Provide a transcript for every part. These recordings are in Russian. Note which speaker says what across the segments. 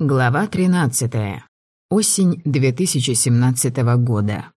Speaker 1: Глава 13. Осень 2017 года.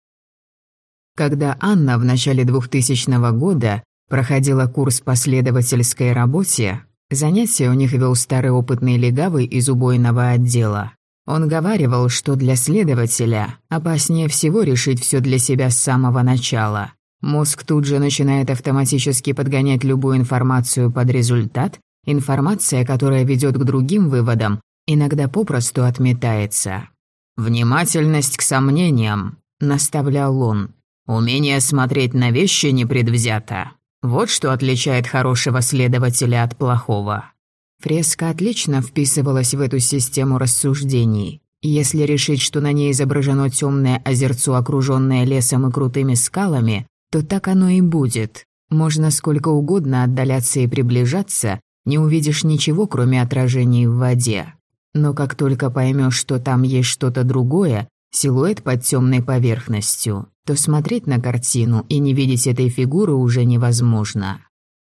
Speaker 1: Когда Анна в начале 2000 года проходила курс по следовательской работе, занятия у них вел старый опытный легавый из убойного отдела. Он говаривал, что для следователя опаснее всего решить все для себя с самого начала. Мозг тут же начинает автоматически подгонять любую информацию под результат, информация, которая ведет к другим выводам, иногда попросту отметается. «Внимательность к сомнениям», — наставлял он. «Умение смотреть на вещи непредвзято. Вот что отличает хорошего следователя от плохого». Фреска отлично вписывалась в эту систему рассуждений. Если решить, что на ней изображено темное озерцо, окруженное лесом и крутыми скалами, то так оно и будет. Можно сколько угодно отдаляться и приближаться, не увидишь ничего, кроме отражений в воде. Но как только поймешь, что там есть что-то другое, силуэт под темной поверхностью, то смотреть на картину и не видеть этой фигуры уже невозможно.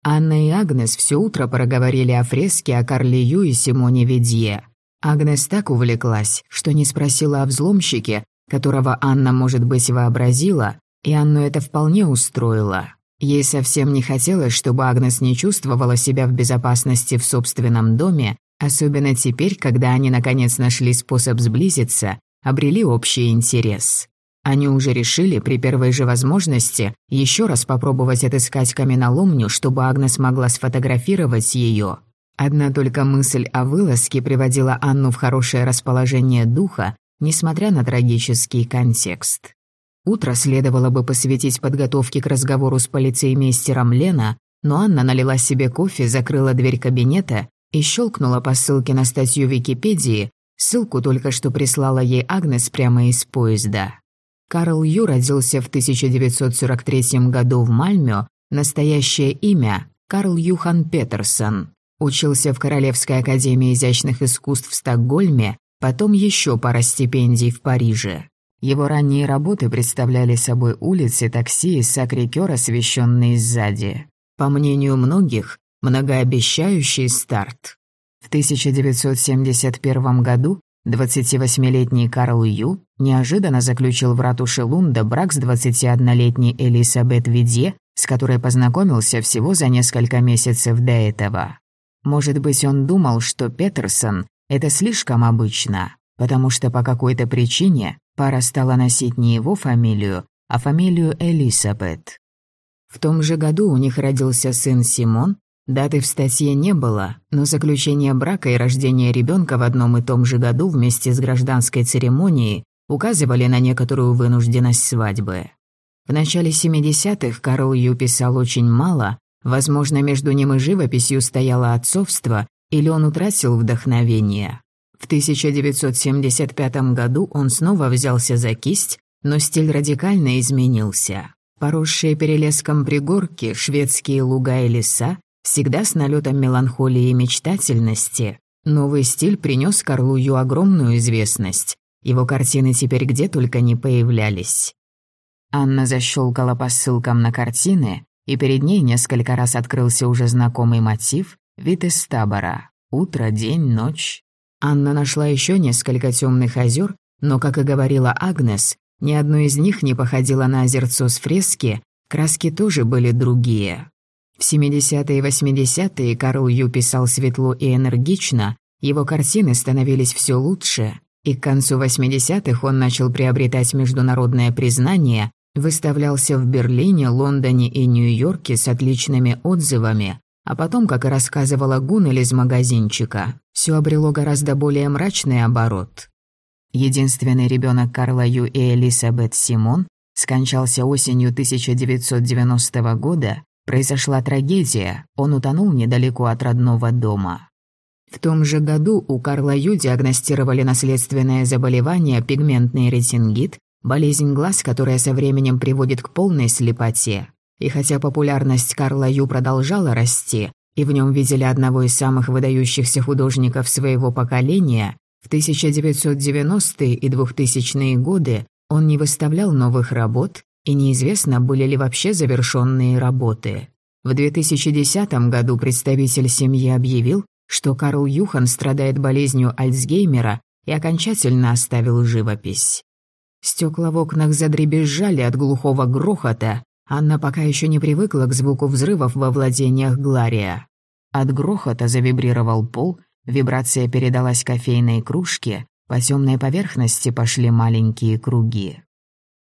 Speaker 1: Анна и Агнес все утро проговорили о фреске о Карле Ю и Симоне Ведье. Агнес так увлеклась, что не спросила о взломщике, которого Анна, может быть, вообразила, и Анну это вполне устроило. Ей совсем не хотелось, чтобы Агнес не чувствовала себя в безопасности в собственном доме, Особенно теперь, когда они наконец нашли способ сблизиться, обрели общий интерес. Они уже решили при первой же возможности еще раз попробовать отыскать каменоломню, чтобы Агнес могла сфотографировать ее. Одна только мысль о вылазке приводила Анну в хорошее расположение духа, несмотря на трагический контекст. Утро следовало бы посвятить подготовке к разговору с полицеймейстером Лена, но Анна налила себе кофе, закрыла дверь кабинета и щелкнула по ссылке на статью Википедии, ссылку только что прислала ей Агнес прямо из поезда. Карл Ю родился в 1943 году в Мальмё, настоящее имя – Карл Юхан Петерсон. Учился в Королевской академии изящных искусств в Стокгольме, потом еще пара стипендий в Париже. Его ранние работы представляли собой улицы, такси и сакрикёр, освещенные сзади. По мнению многих, многообещающий старт. В 1971 году 28-летний Карл Ю неожиданно заключил в ратуше Лунда брак с 21-летней Элисабет Видье, с которой познакомился всего за несколько месяцев до этого. Может быть, он думал, что Петерсон – это слишком обычно, потому что по какой-то причине пара стала носить не его фамилию, а фамилию Элисабет. В том же году у них родился сын Симон, Даты в статье не было, но заключение брака и рождение ребенка в одном и том же году вместе с гражданской церемонией указывали на некоторую вынужденность свадьбы. В начале 70-х Карл Ю писал очень мало, возможно, между ним и живописью стояло отцовство, или он утратил вдохновение. В 1975 году он снова взялся за кисть, но стиль радикально изменился. Поросшие перелеском пригорки, шведские луга и леса, всегда с налетом меланхолии и мечтательности. Новый стиль принес Карлу Ю огромную известность. Его картины теперь где только не появлялись. Анна защелкала по ссылкам на картины, и перед ней несколько раз открылся уже знакомый мотив «Вид из табора». Утро, день, ночь. Анна нашла еще несколько темных озер, но, как и говорила Агнес, ни одно из них не походило на озерцо с фрески, краски тоже были другие. В 70-е и 80-е Карл Ю писал светло и энергично, его картины становились все лучше, и к концу 80-х он начал приобретать международное признание, выставлялся в Берлине, Лондоне и Нью-Йорке с отличными отзывами, а потом, как и рассказывала Гуннель из магазинчика, все обрело гораздо более мрачный оборот. Единственный ребенок Карла Ю и Элисабет Симон скончался осенью 1990 года, Произошла трагедия, он утонул недалеко от родного дома. В том же году у Карла Ю диагностировали наследственное заболевание пигментный ретингит, болезнь глаз, которая со временем приводит к полной слепоте. И хотя популярность Карла Ю продолжала расти, и в нем видели одного из самых выдающихся художников своего поколения, в 1990-е и 2000-е годы он не выставлял новых работ, и неизвестно, были ли вообще завершенные работы. В 2010 году представитель семьи объявил, что Карл Юхан страдает болезнью Альцгеймера и окончательно оставил живопись. Стекла в окнах задребезжали от глухого грохота, Анна пока еще не привыкла к звуку взрывов во владениях Глария. От грохота завибрировал пол, вибрация передалась кофейной кружке, по темной поверхности пошли маленькие круги.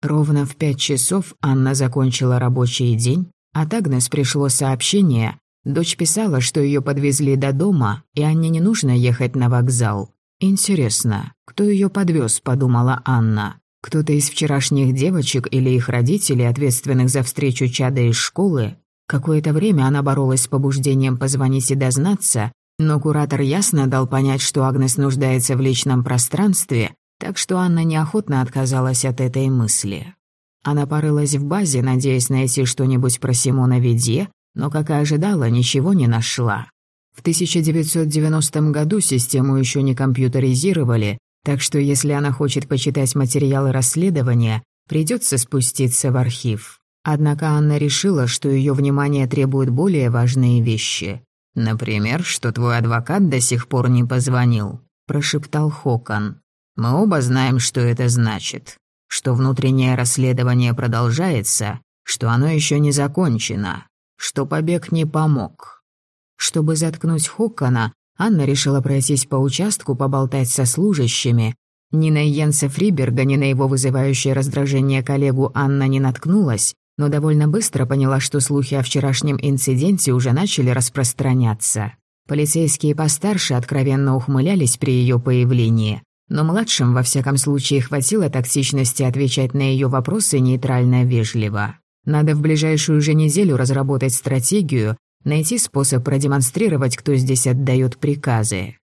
Speaker 1: Ровно в пять часов Анна закончила рабочий день, от Агнес пришло сообщение. Дочь писала, что ее подвезли до дома, и Анне не нужно ехать на вокзал. «Интересно, кто ее подвез?» – подумала Анна. Кто-то из вчерашних девочек или их родителей, ответственных за встречу чада из школы? Какое-то время она боролась с побуждением позвонить и дознаться, но куратор ясно дал понять, что Агнес нуждается в личном пространстве, так что Анна неохотно отказалась от этой мысли. Она порылась в базе, надеясь найти что-нибудь про Симона Ведье, но, как и ожидала, ничего не нашла. В 1990 году систему еще не компьютеризировали, так что если она хочет почитать материалы расследования, придется спуститься в архив. Однако Анна решила, что ее внимание требуют более важные вещи. «Например, что твой адвокат до сих пор не позвонил», – прошептал Хокон. «Мы оба знаем, что это значит что внутреннее расследование продолжается, что оно еще не закончено, что побег не помог. Чтобы заткнуть Хоккана, Анна решила пройтись по участку, поболтать со служащими. Ни на Йенса Фриберга, ни на его вызывающее раздражение коллегу Анна не наткнулась, но довольно быстро поняла, что слухи о вчерашнем инциденте уже начали распространяться. Полицейские постарше откровенно ухмылялись при ее появлении. Но младшим, во всяком случае, хватило тактичности отвечать на ее вопросы нейтрально-вежливо. Надо в ближайшую же неделю разработать стратегию, найти способ продемонстрировать, кто здесь отдает приказы.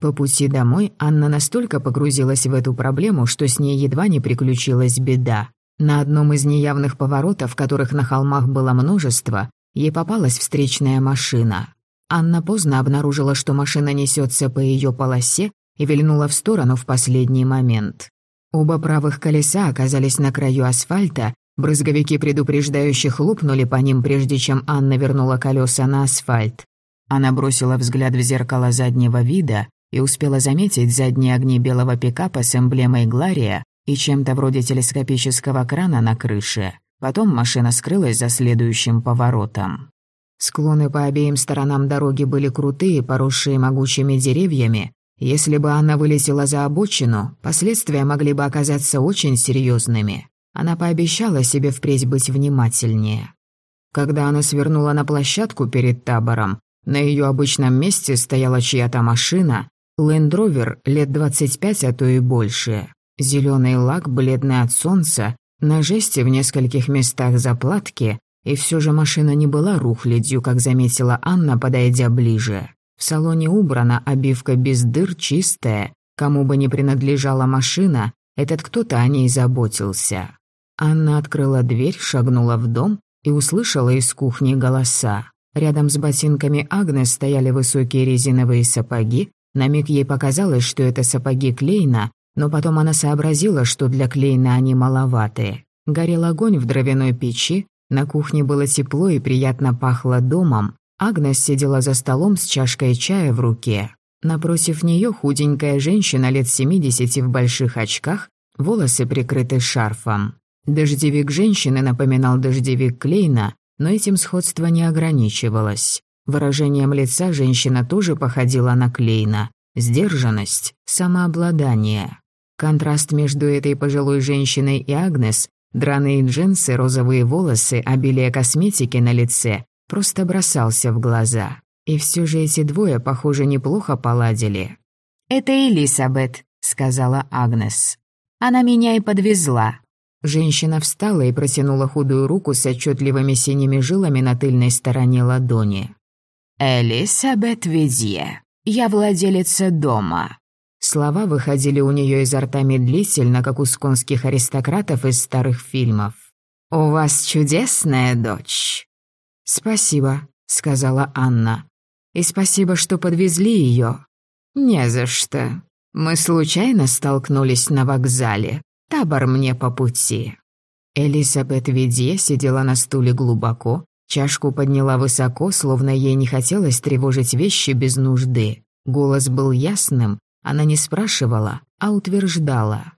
Speaker 1: По пути домой Анна настолько погрузилась в эту проблему, что с ней едва не приключилась беда. На одном из неявных поворотов, которых на холмах было множество, ей попалась встречная машина. Анна поздно обнаружила, что машина несется по ее полосе, и вильнула в сторону в последний момент. Оба правых колеса оказались на краю асфальта, брызговики предупреждающих хлопнули по ним, прежде чем Анна вернула колеса на асфальт. Она бросила взгляд в зеркало заднего вида и успела заметить задние огни белого пикапа с эмблемой Глария и чем-то вроде телескопического крана на крыше. Потом машина скрылась за следующим поворотом. Склоны по обеим сторонам дороги были крутые, поросшие могучими деревьями, если бы она вылетела за обочину, последствия могли бы оказаться очень серьезными. Она пообещала себе впредь быть внимательнее. Когда она свернула на площадку перед табором, на ее обычном месте стояла чья-то машина, лендровер лет 25, а то и больше. Зеленый лак, бледный от солнца, на жесте в нескольких местах заплатки, и все же машина не была рухлядью, как заметила Анна, подойдя ближе. В салоне убрана, обивка без дыр, чистая. Кому бы ни принадлежала машина, этот кто-то о ней заботился. Анна открыла дверь, шагнула в дом и услышала из кухни голоса. Рядом с ботинками Агнес стояли высокие резиновые сапоги. На миг ей показалось, что это сапоги Клейна, но потом она сообразила, что для Клейна они маловаты. Горел огонь в дровяной печи, на кухне было тепло и приятно пахло домом, Агнес сидела за столом с чашкой чая в руке. Напротив нее худенькая женщина лет 70 в больших очках, волосы прикрыты шарфом. Дождевик женщины напоминал дождевик Клейна, но этим сходство не ограничивалось. Выражением лица женщина тоже походила на Клейна. Сдержанность, самообладание. Контраст между этой пожилой женщиной и Агнес, драные джинсы, розовые волосы, обилие косметики на лице, просто бросался в глаза. И все же эти двое, похоже, неплохо поладили. «Это Элисабет», — сказала Агнес. «Она меня и подвезла». Женщина встала и протянула худую руку с отчетливыми синими жилами на тыльной стороне ладони. «Элисабет Ведье, я владелица дома». Слова выходили у нее изо рта медлительно, как у сконских аристократов из старых фильмов. «У вас чудесная дочь. «Спасибо», — сказала Анна. «И спасибо, что подвезли ее». «Не за что. Мы случайно столкнулись на вокзале. Табор мне по пути». Элизабет Видье сидела на стуле глубоко, чашку подняла высоко, словно ей не хотелось тревожить вещи без нужды. Голос был ясным, она не спрашивала, а утверждала.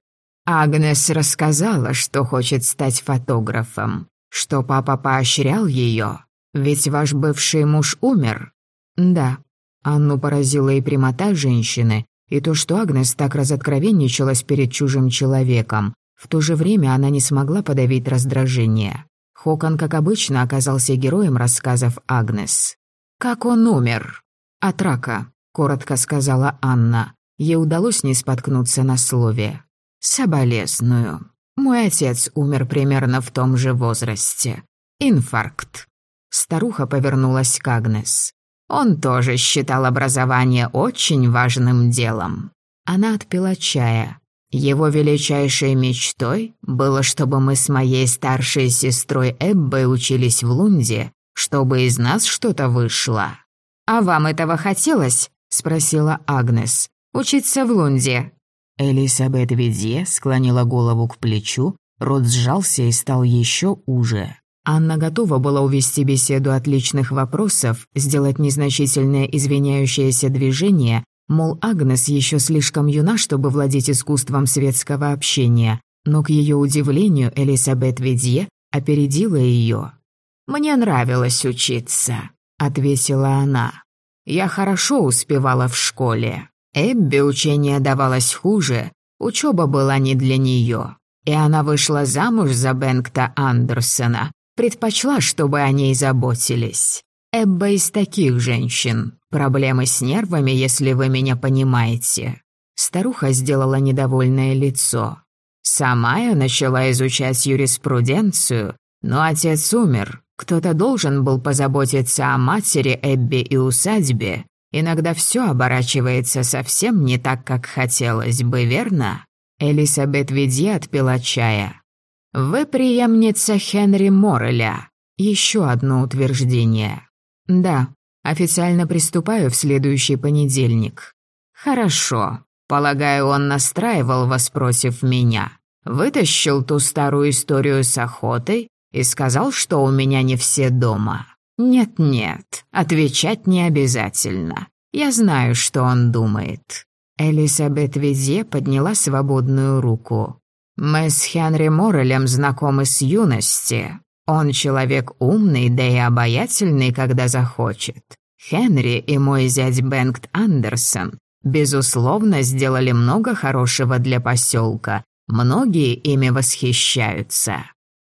Speaker 1: Агнес рассказала, что хочет стать фотографом, что папа поощрял ее. Ведь ваш бывший муж умер. Да. Анну поразила и прямота женщины, и то, что Агнес так разоткровенничалась перед чужим человеком. В то же время она не смогла подавить раздражение. Хокон, как обычно, оказался героем рассказов Агнес. «Как он умер?» «От рака», — коротко сказала Анна. Ей удалось не споткнуться на слове. «Соболезную. Мой отец умер примерно в том же возрасте. Инфаркт». Старуха повернулась к Агнес. Он тоже считал образование очень важным делом. Она отпила чая. Его величайшей мечтой было, чтобы мы с моей старшей сестрой Эббой учились в Лунде, чтобы из нас что-то вышло. «А вам этого хотелось?» — спросила Агнес. «Учиться в Лунде». Элисабет Видье склонила голову к плечу, рот сжался и стал еще уже. Анна готова была увести беседу от личных вопросов, сделать незначительное извиняющееся движение, мол, Агнес еще слишком юна, чтобы владеть искусством светского общения, но, к ее удивлению, Элисабет Видье опередила ее. «Мне нравилось учиться», — ответила она. «Я хорошо успевала в школе. Эбби учение давалось хуже, учеба была не для нее. И она вышла замуж за Бенгта Андерсона, предпочла, чтобы о ней заботились. Эбба из таких женщин. Проблемы с нервами, если вы меня понимаете. Старуха сделала недовольное лицо. Сама я начала изучать юриспруденцию, но отец умер. Кто-то должен был позаботиться о матери Эбби и усадьбе, Иногда все оборачивается совсем не так, как хотелось бы, верно? Элисабет Видье отпила чая. «Вы преемница Хенри Морреля». Еще одно утверждение. «Да, официально приступаю в следующий понедельник». «Хорошо. Полагаю, он настраивал вас против меня. Вытащил ту старую историю с охотой и сказал, что у меня не все дома». «Нет-нет, отвечать не обязательно. Я знаю, что он думает». Элизабет Визье подняла свободную руку. «Мы с Хенри Моррелем знакомы с юности. Он человек умный, да и обаятельный, когда захочет. Хенри и мой зять Бенгт Андерсон, безусловно, сделали много хорошего для поселка. Многие ими восхищаются».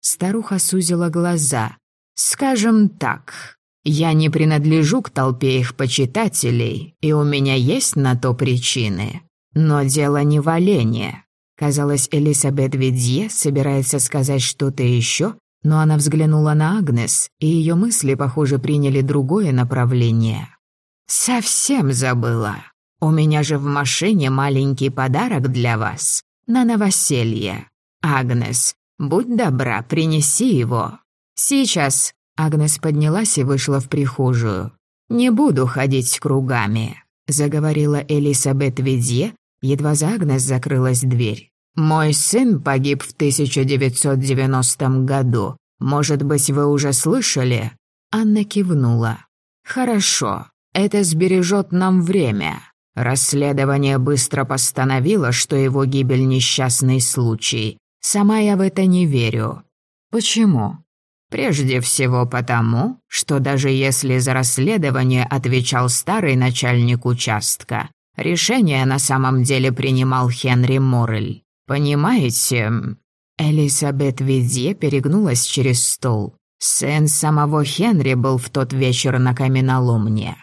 Speaker 1: Старуха сузила глаза. Скажем так, я не принадлежу к толпе их почитателей, и у меня есть на то причины. Но дело не в олене. Казалось, Элисабет Видье собирается сказать что-то еще, но она взглянула на Агнес, и ее мысли, похоже, приняли другое направление. «Совсем забыла. У меня же в машине маленький подарок для вас. На новоселье. Агнес, будь добра, принеси его». «Сейчас». Агнес поднялась и вышла в прихожую. «Не буду ходить кругами», — заговорила Элисабет Видье, едва за Агнес закрылась дверь. «Мой сын погиб в 1990 году. Может быть, вы уже слышали?» Анна кивнула. «Хорошо. Это сбережет нам время. Расследование быстро постановило, что его гибель – несчастный случай. Сама я в это не верю. Почему? Прежде всего потому, что даже если за расследование отвечал старый начальник участка, решение на самом деле принимал Хенри Моррель. Понимаете? Элизабет Видье перегнулась через стол. Сын самого Хенри был в тот вечер на каменоломне.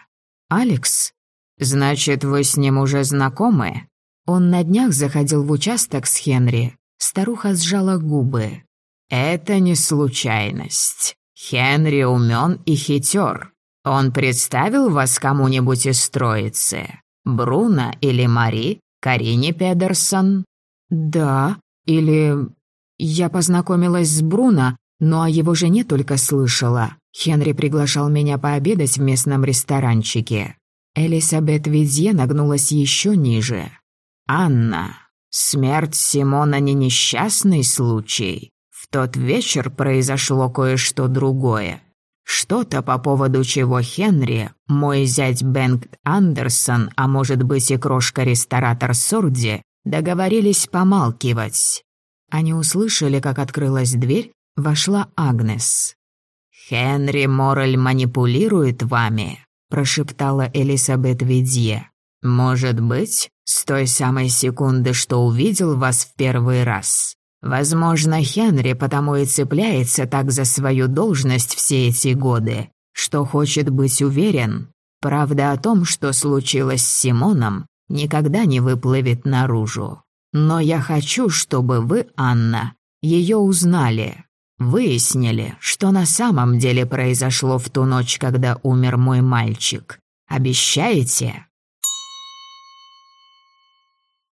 Speaker 1: «Алекс? Значит, вы с ним уже знакомы?» Он на днях заходил в участок с Хенри. Старуха сжала губы. Это не случайность. Хенри умен и хитер. Он представил вас кому-нибудь из троицы? Бруно или Мари? Карине Педерсон? Да, или... Я познакомилась с Бруно, но о его жене только слышала. Хенри приглашал меня пообедать в местном ресторанчике. Элисабет Видье нагнулась еще ниже. «Анна, смерть Симона не несчастный случай тот вечер произошло кое-что другое. Что-то по поводу чего Хенри, мой зять Бенгт Андерсон, а может быть и крошка-ресторатор Сурди, договорились помалкивать. Они услышали, как открылась дверь, вошла Агнес. «Хенри Моррель манипулирует вами», – прошептала Элизабет Видье. «Может быть, с той самой секунды, что увидел вас в первый раз. Возможно, Хенри потому и цепляется так за свою должность все эти годы, что хочет быть уверен. Правда о том, что случилось с Симоном, никогда не выплывет наружу. Но я хочу, чтобы вы, Анна, ее узнали. Выяснили, что на самом деле произошло в ту ночь, когда умер мой мальчик. Обещаете?»